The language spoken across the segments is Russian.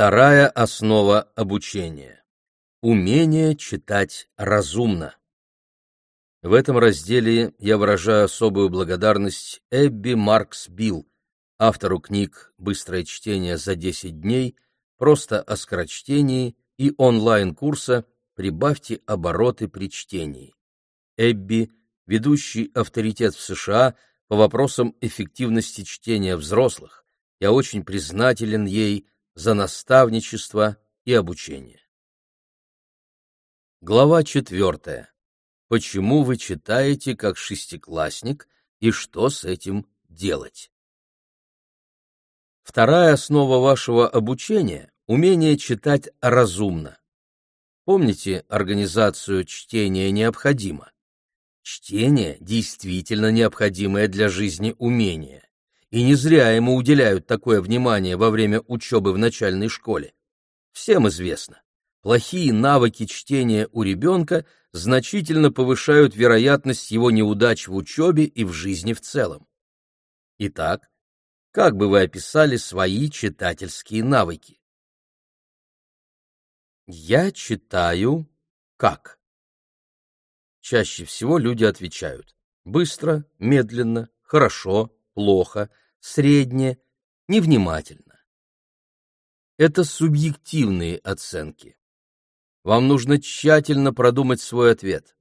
Вторая основа обучения. Умение читать разумно. В этом разделе я выражаю особую благодарность Эбби Маркс Билл, автору книг «Быстрое чтение за 10 дней», «Просто о скорочтении» и онлайн-курса «Прибавьте обороты при чтении». Эбби – ведущий авторитет в США по вопросам эффективности чтения взрослых. Я очень признателен ей за наставничество и обучение. Глава четвертая. Почему вы читаете как шестиклассник и что с этим делать? Вторая основа вашего обучения – умение читать разумно. Помните организацию «Чтение необходимо»? Чтение действительно необходимое для жизни умение и не зря ему уделяют такое внимание во время учебы в начальной школе. Всем известно, плохие навыки чтения у ребенка значительно повышают вероятность его неудач в учебе и в жизни в целом. Итак, как бы вы описали свои читательские навыки? Я читаю как? Чаще всего люди отвечают быстро, медленно, хорошо, плохо, средне, невнимательно. Это субъективные оценки. Вам нужно тщательно продумать свой ответ.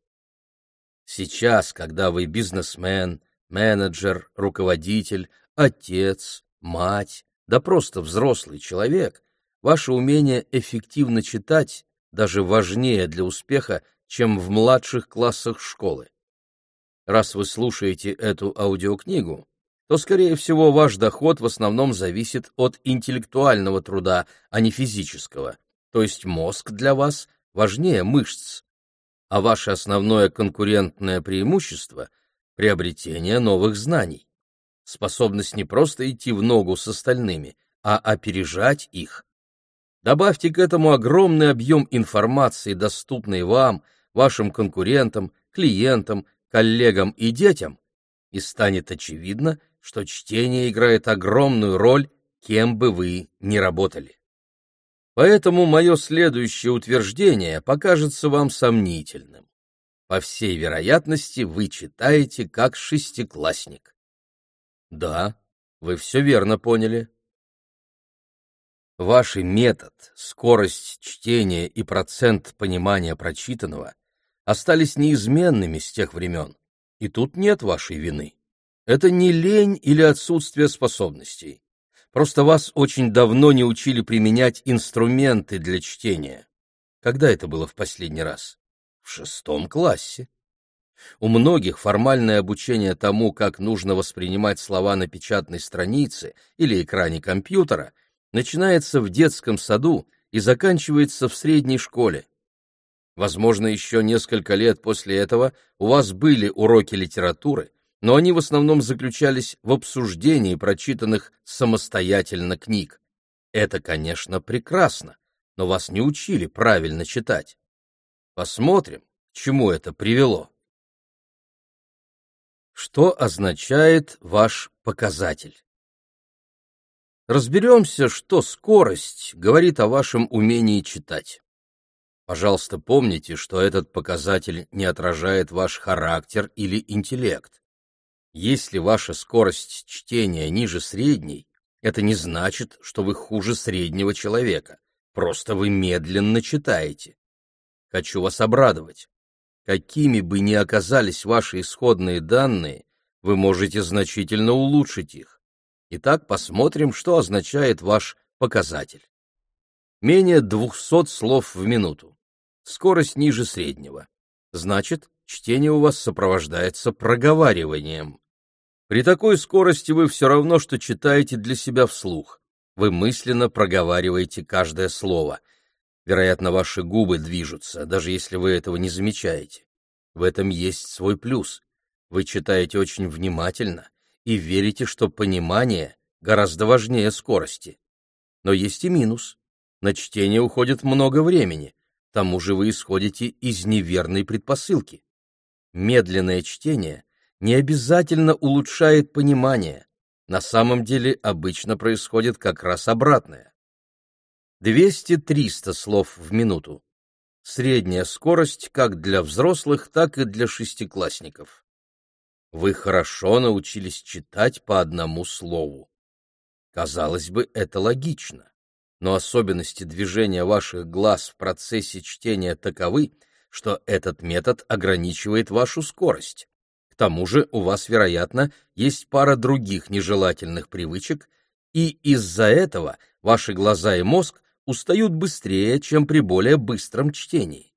Сейчас, когда вы бизнесмен, менеджер, руководитель, отец, мать, да просто взрослый человек, ваше умение эффективно читать даже важнее для успеха, чем в младших классах школы. Раз вы слушаете эту аудиокнигу, то, скорее всего, ваш доход в основном зависит от интеллектуального труда, а не физического. То есть мозг для вас важнее мышц. А ваше основное конкурентное преимущество – приобретение новых знаний. Способность не просто идти в ногу с остальными, а опережать их. Добавьте к этому огромный объем информации, доступной вам, вашим конкурентам, клиентам, коллегам и детям, и станет очевидно, что чтение играет огромную роль, кем бы вы ни работали. Поэтому мое следующее утверждение покажется вам сомнительным. По всей вероятности, вы читаете как шестиклассник. Да, вы все верно поняли. Ваш метод, скорость чтения и процент понимания прочитанного остались неизменными с тех времен, и тут нет вашей вины. Это не лень или отсутствие способностей. Просто вас очень давно не учили применять инструменты для чтения. Когда это было в последний раз? В шестом классе. У многих формальное обучение тому, как нужно воспринимать слова на печатной странице или экране компьютера, начинается в детском саду и заканчивается в средней школе. Возможно, еще несколько лет после этого у вас были уроки литературы, но они в основном заключались в обсуждении прочитанных самостоятельно книг. Это, конечно, прекрасно, но вас не учили правильно читать. Посмотрим, к чему это привело. Что означает ваш показатель? Разберемся, что скорость говорит о вашем умении читать. Пожалуйста, помните, что этот показатель не отражает ваш характер или интеллект. Если ваша скорость чтения ниже средней, это не значит, что вы хуже среднего человека. Просто вы медленно читаете. Хочу вас обрадовать. Какими бы ни оказались ваши исходные данные, вы можете значительно улучшить их. Итак, посмотрим, что означает ваш показатель. Менее 200 слов в минуту. Скорость ниже среднего. Значит, чтение у вас сопровождается проговариванием. При такой скорости вы все равно, что читаете для себя вслух. Вы мысленно проговариваете каждое слово. Вероятно, ваши губы движутся, даже если вы этого не замечаете. В этом есть свой плюс. Вы читаете очень внимательно и верите, что понимание гораздо важнее скорости. Но есть и минус. На чтение уходит много времени. К тому же вы исходите из неверной предпосылки. Медленное чтение не обязательно улучшает понимание. На самом деле обычно происходит как раз обратное. 200-300 слов в минуту. Средняя скорость как для взрослых, так и для шестиклассников. Вы хорошо научились читать по одному слову. Казалось бы, это логично, но особенности движения ваших глаз в процессе чтения таковы, что этот метод ограничивает вашу скорость. Тому же у вас, вероятно, есть пара других нежелательных привычек, и из-за этого ваши глаза и мозг устают быстрее, чем при более быстром чтении.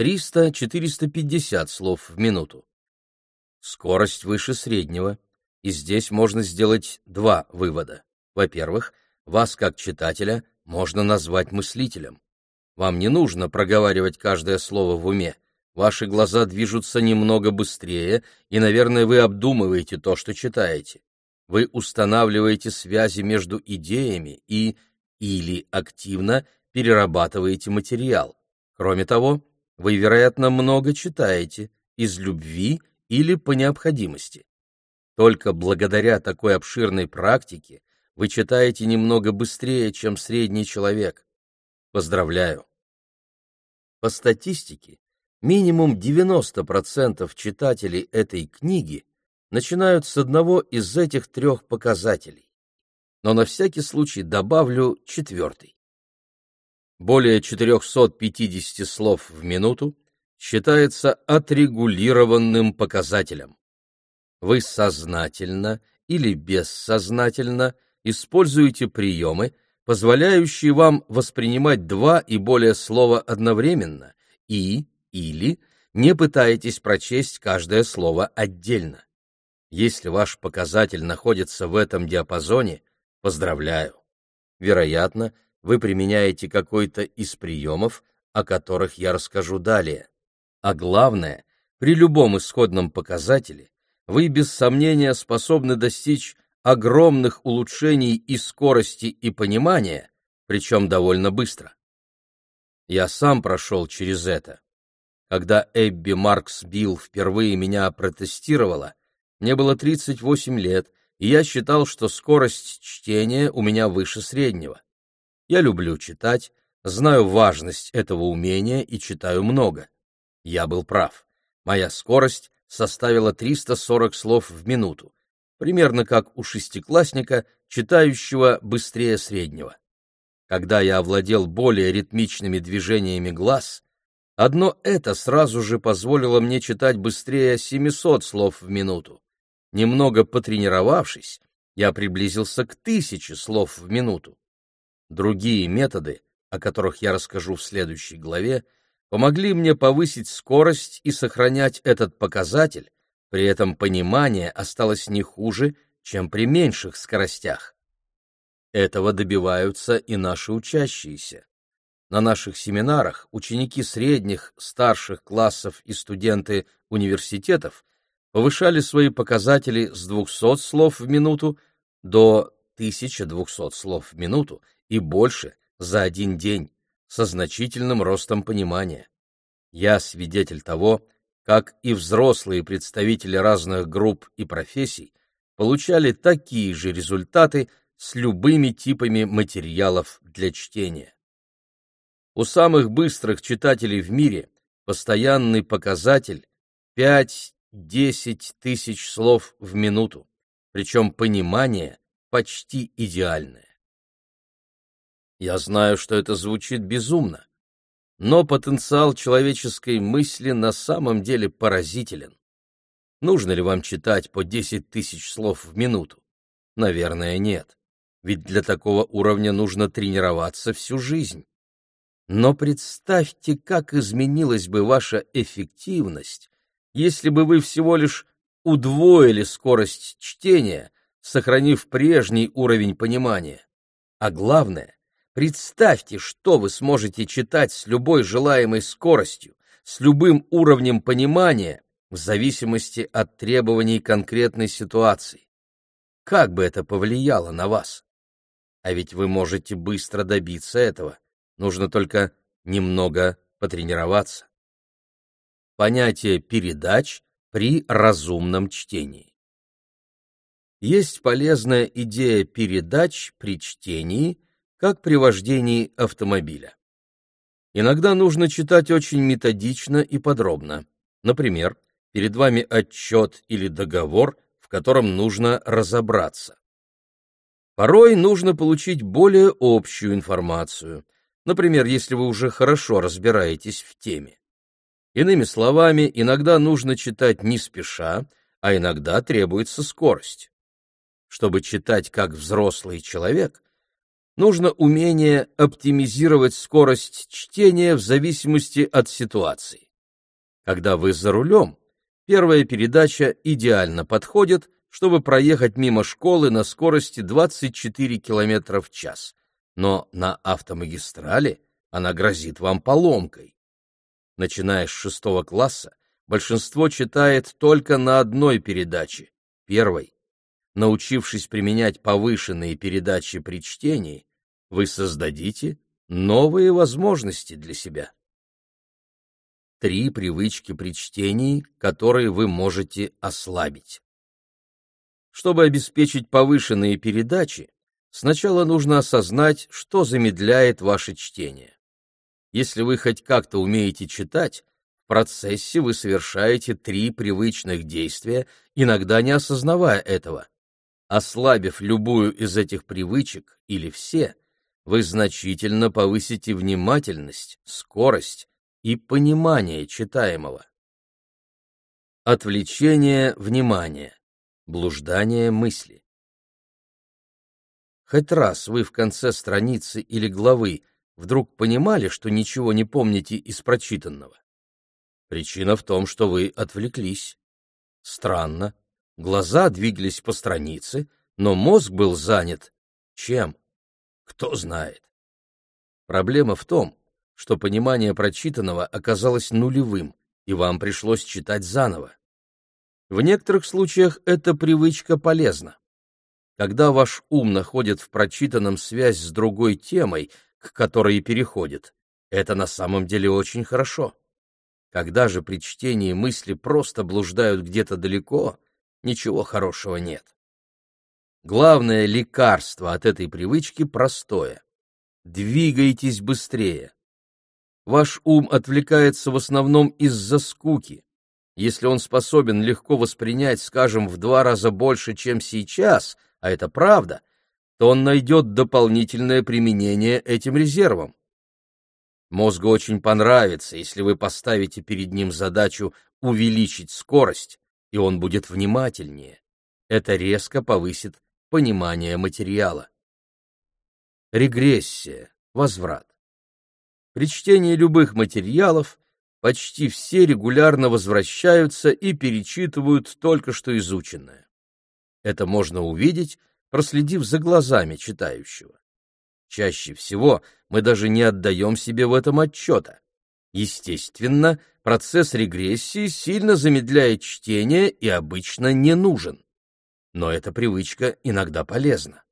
300-450 слов в минуту. Скорость выше среднего, и здесь можно сделать два вывода. Во-первых, вас как читателя можно назвать мыслителем. Вам не нужно проговаривать каждое слово в уме. Ваши глаза движутся немного быстрее, и, наверное, вы обдумываете то, что читаете. Вы устанавливаете связи между идеями и или активно перерабатываете материал. Кроме того, вы, вероятно, много читаете из любви или по необходимости. Только благодаря такой обширной практике вы читаете немного быстрее, чем средний человек. Поздравляю! По статистике, минимум 90% читателей этой книги начинают с одного из этих трех показателей. Но на всякий случай добавлю четвертый. Более 450 слов в минуту считается отрегулированным показателем. Вы сознательно или бессознательно используете приемы, позволяющие вам воспринимать два и более слова одновременно и или не пытаетесь прочесть каждое слово отдельно. Если ваш показатель находится в этом диапазоне, поздравляю. Вероятно, вы применяете какой-то из приемов, о которых я расскажу далее. А главное, при любом исходном показателе вы без сомнения способны достичь огромных улучшений и скорости, и понимания, причем довольно быстро. Я сам прошел через это. Когда Эбби Маркс Билл впервые меня протестировала, мне было 38 лет, и я считал, что скорость чтения у меня выше среднего. Я люблю читать, знаю важность этого умения и читаю много. Я был прав. Моя скорость составила 340 слов в минуту, примерно как у шестиклассника, читающего быстрее среднего. Когда я овладел более ритмичными движениями глаз, одно это сразу же позволило мне читать быстрее 700 слов в минуту. Немного потренировавшись, я приблизился к тысяче слов в минуту. Другие методы, о которых я расскажу в следующей главе, помогли мне повысить скорость и сохранять этот показатель, при этом понимание осталось не хуже, чем при меньших скоростях. Этого добиваются и наши учащиеся. На наших семинарах ученики средних, старших классов и студенты университетов повышали свои показатели с 200 слов в минуту до 1200 слов в минуту и больше за один день, со значительным ростом понимания. Я свидетель того, как и взрослые представители разных групп и профессий, получали такие же результаты с любыми типами материалов для чтения. У самых быстрых читателей в мире постоянный показатель 5-10 тысяч слов в минуту, причем понимание почти идеальное. Я знаю, что это звучит безумно, но потенциал человеческой мысли на самом деле поразителен. Нужно ли вам читать по 10 тысяч слов в минуту? Наверное, нет. Ведь для такого уровня нужно тренироваться всю жизнь. Но представьте, как изменилась бы ваша эффективность, если бы вы всего лишь удвоили скорость чтения, сохранив прежний уровень понимания. А главное, Представьте, что вы сможете читать с любой желаемой скоростью, с любым уровнем понимания, в зависимости от требований конкретной ситуации. Как бы это повлияло на вас? А ведь вы можете быстро добиться этого. Нужно только немного потренироваться. Понятие передач при разумном чтении. Есть полезная идея передач при чтении – как при вождении автомобиля. Иногда нужно читать очень методично и подробно. Например, перед вами отчет или договор, в котором нужно разобраться. Порой нужно получить более общую информацию, например, если вы уже хорошо разбираетесь в теме. Иными словами, иногда нужно читать не спеша, а иногда требуется скорость. Чтобы читать как взрослый человек, нужно умение оптимизировать скорость чтения в зависимости от ситуации. Когда вы за рулем, первая передача идеально подходит, чтобы проехать мимо школы на скорости 24 км в час, но на автомагистрали она грозит вам поломкой. Начиная с шестого класса, большинство читает только на одной передаче, первой. Научившись применять повышенные передачи при чтении, вы создадите новые возможности для себя. Три привычки при чтении, которые вы можете ослабить. Чтобы обеспечить повышенные передачи, сначала нужно осознать, что замедляет ваше чтение. Если вы хоть как-то умеете читать, в процессе вы совершаете три привычных действия, иногда не осознавая этого. Ослабив любую из этих привычек или все, вы значительно повысите внимательность, скорость и понимание читаемого. Отвлечение внимания, блуждание мысли. Хоть раз вы в конце страницы или главы вдруг понимали, что ничего не помните из прочитанного? Причина в том, что вы отвлеклись. Странно. Глаза двигались по странице, но мозг был занят чем? Кто знает. Проблема в том, что понимание прочитанного оказалось нулевым, и вам пришлось читать заново. В некоторых случаях эта привычка полезна. Когда ваш ум находит в прочитанном связь с другой темой, к которой и переходит, это на самом деле очень хорошо. Когда же при чтении мысли просто блуждают где-то далеко, ничего хорошего нет. Главное лекарство от этой привычки простое. Двигайтесь быстрее. Ваш ум отвлекается в основном из-за скуки. Если он способен легко воспринять, скажем, в два раза больше, чем сейчас, а это правда, то он найдет дополнительное применение этим резервам. Мозгу очень понравится, если вы поставите перед ним задачу увеличить скорость, и он будет внимательнее. Это резко повысит понимание материала. Регрессия, возврат. При чтении любых материалов почти все регулярно возвращаются и перечитывают только что изученное. Это можно увидеть, проследив за глазами читающего. Чаще всего мы даже не отдаем себе в этом отчета. Естественно, процесс регрессии сильно замедляет чтение и обычно не нужен но эта привычка иногда полезна.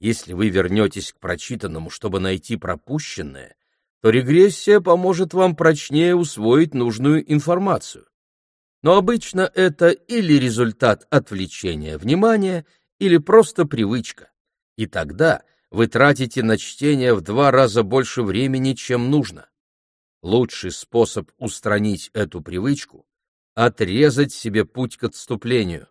Если вы вернетесь к прочитанному, чтобы найти пропущенное, то регрессия поможет вам прочнее усвоить нужную информацию. Но обычно это или результат отвлечения внимания, или просто привычка. И тогда вы тратите на чтение в два раза больше времени, чем нужно. Лучший способ устранить эту привычку — отрезать себе путь к отступлению.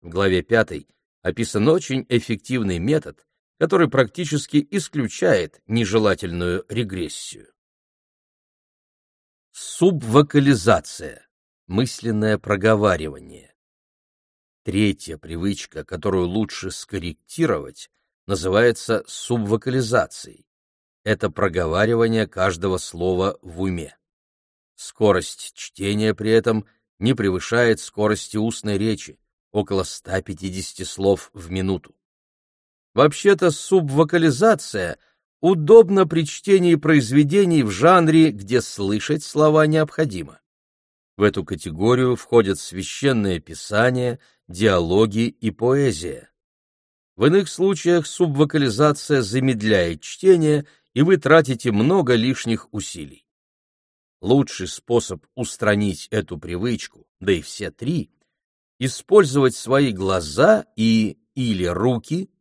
В главе 5 описан очень эффективный метод, который практически исключает нежелательную регрессию. Субвокализация. Мысленное проговаривание. Третья привычка, которую лучше скорректировать, называется субвокализацией. Это проговаривание каждого слова в уме. Скорость чтения при этом не превышает скорости устной речи, около 150 слов в минуту. Вообще-то субвокализация удобна при чтении произведений в жанре, где слышать слова необходимо. В эту категорию входят священное писание, диалоги и поэзия. В иных случаях субвокализация замедляет чтение, и вы тратите много лишних усилий. Лучший способ устранить эту привычку, да и все три, использовать свои глаза и или руки,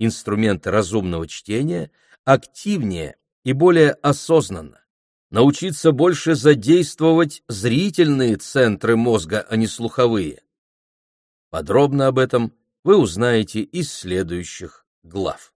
инструменты разумного чтения, активнее и более осознанно, научиться больше задействовать зрительные центры мозга, а не слуховые. Подробно об этом вы узнаете из следующих глав.